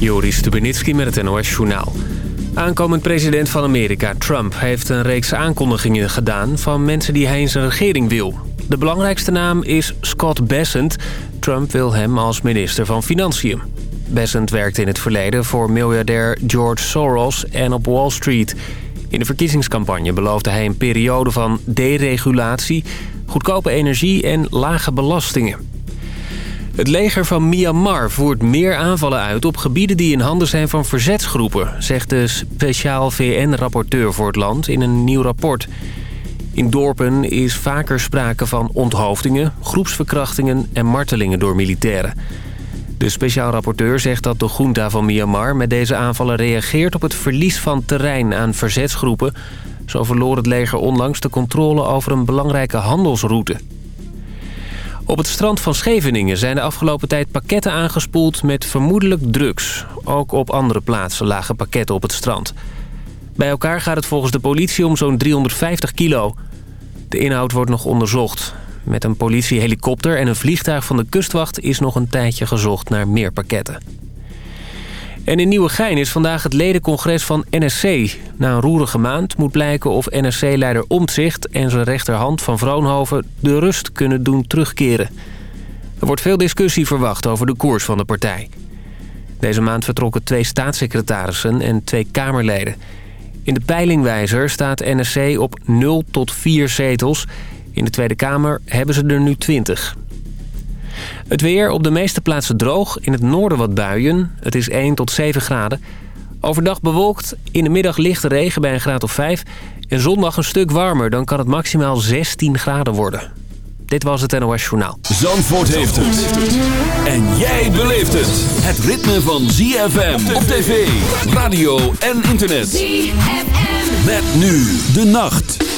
Joris Stubenitski met het NOS-journaal. Aankomend president van Amerika, Trump, heeft een reeks aankondigingen gedaan... van mensen die hij in zijn regering wil. De belangrijkste naam is Scott Bessent. Trump wil hem als minister van Financiën. Bessent werkte in het verleden voor miljardair George Soros en op Wall Street. In de verkiezingscampagne beloofde hij een periode van deregulatie... goedkope energie en lage belastingen. Het leger van Myanmar voert meer aanvallen uit op gebieden die in handen zijn van verzetsgroepen, zegt de speciaal VN-rapporteur voor het land in een nieuw rapport. In dorpen is vaker sprake van onthoofdingen, groepsverkrachtingen en martelingen door militairen. De speciaal rapporteur zegt dat de junta van Myanmar met deze aanvallen reageert op het verlies van terrein aan verzetsgroepen. Zo verloor het leger onlangs de controle over een belangrijke handelsroute. Op het strand van Scheveningen zijn de afgelopen tijd pakketten aangespoeld met vermoedelijk drugs. Ook op andere plaatsen lagen pakketten op het strand. Bij elkaar gaat het volgens de politie om zo'n 350 kilo. De inhoud wordt nog onderzocht. Met een politiehelikopter en een vliegtuig van de kustwacht is nog een tijdje gezocht naar meer pakketten. En in Nieuwegein is vandaag het ledencongres van NSC. Na een roerige maand moet blijken of NSC-leider Omtzigt en zijn rechterhand van Vroonhoven de rust kunnen doen terugkeren. Er wordt veel discussie verwacht over de koers van de partij. Deze maand vertrokken twee staatssecretarissen en twee Kamerleden. In de peilingwijzer staat NSC op 0 tot 4 zetels. In de Tweede Kamer hebben ze er nu 20. Het weer op de meeste plaatsen droog. In het noorden wat buien. Het is 1 tot 7 graden. Overdag bewolkt. In de middag lichte regen bij een graad of 5. En zondag een stuk warmer. Dan kan het maximaal 16 graden worden. Dit was het NOS Journaal. Zandvoort heeft het. En jij beleeft het. Het ritme van ZFM op tv, radio en internet. ZFM. Met nu de nacht.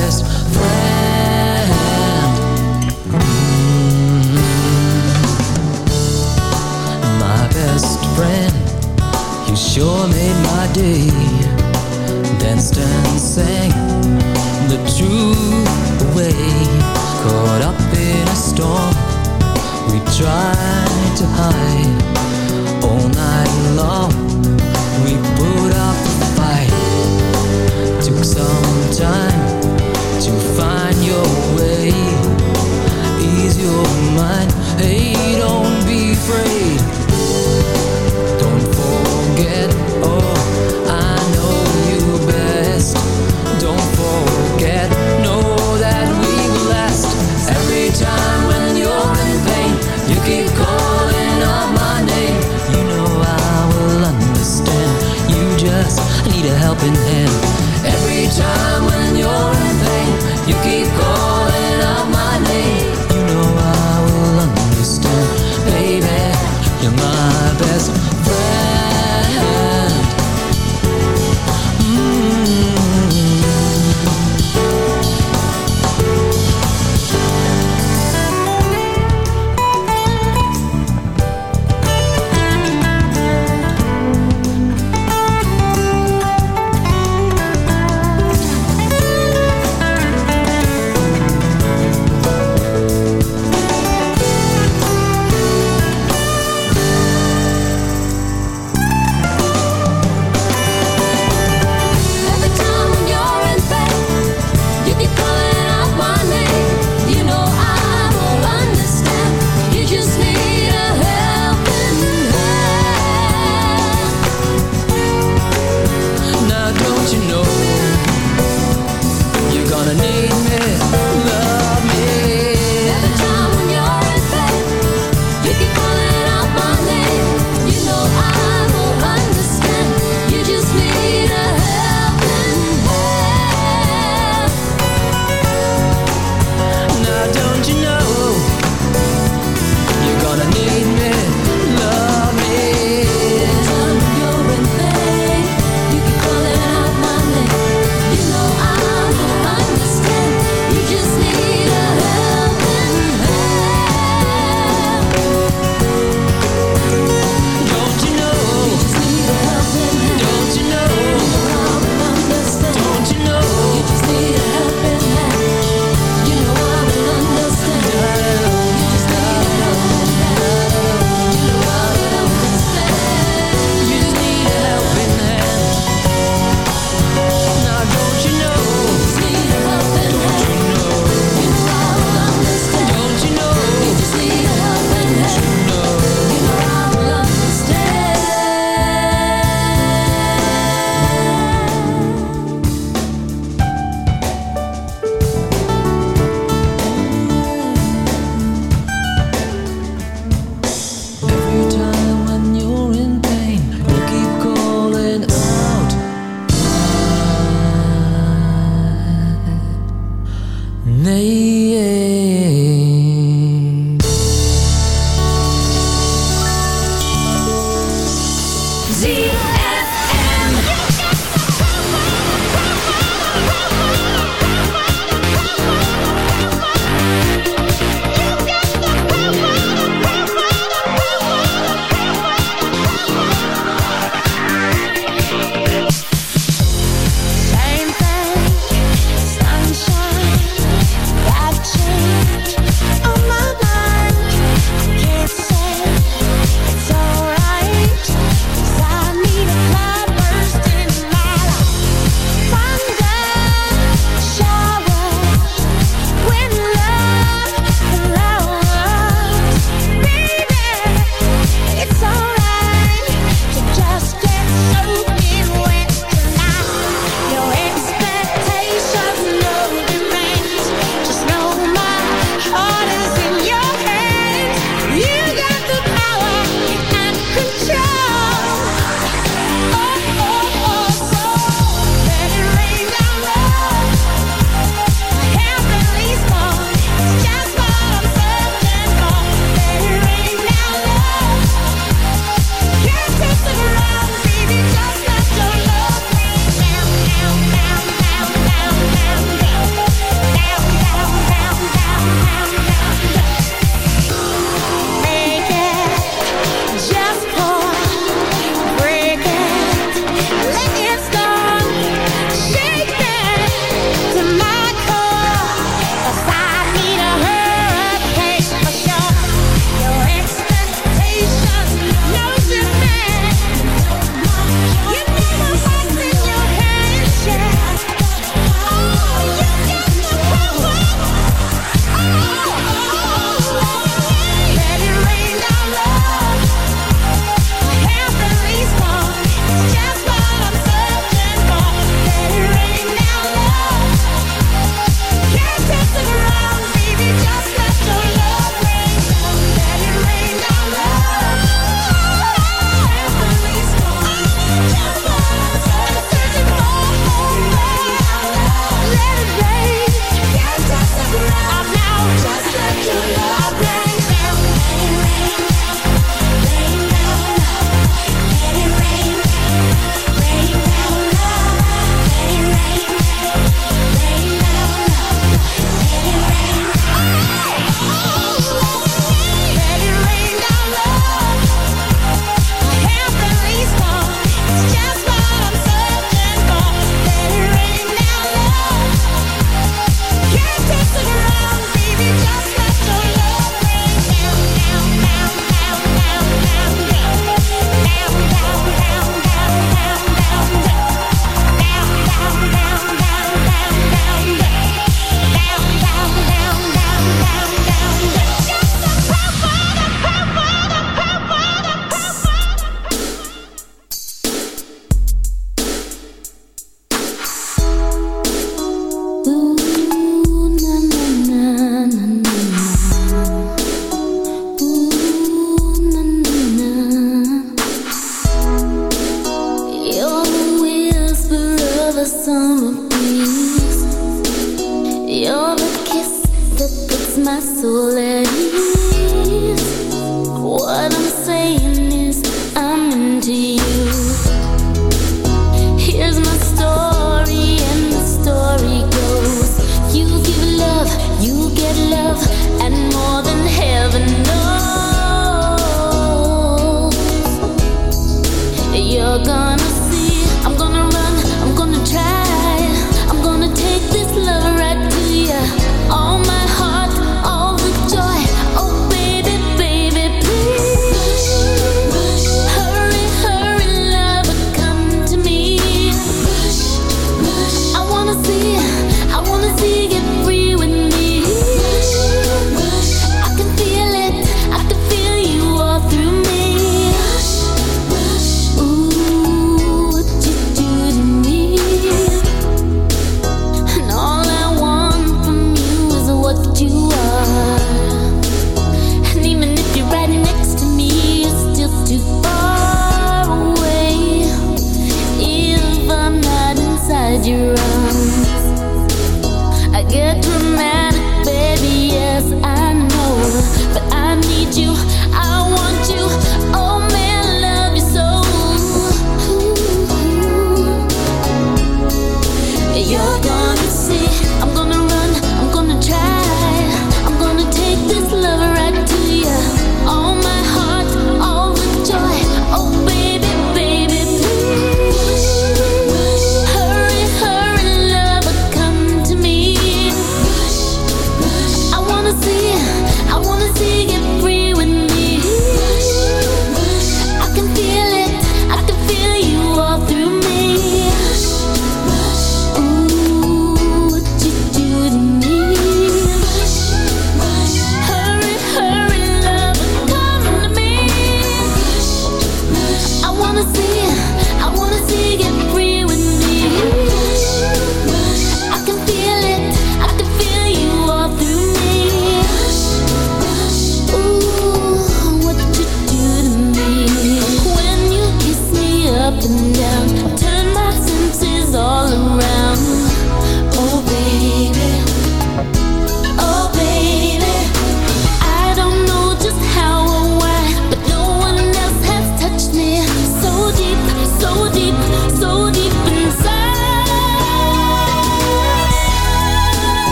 sure made my day. Danced and sang the true way. Caught up in a storm, we tried to hide all night long. We put up a fight. Took some time to find your way. Ease your mind, hey, don't be afraid. time when you're in pain, you keep calling out my name. You know I will understand, baby. You're my best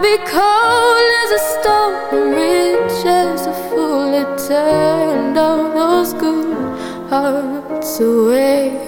I'll be cold as a stone, rich as a fool. It turned all those good hearts away.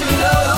you know.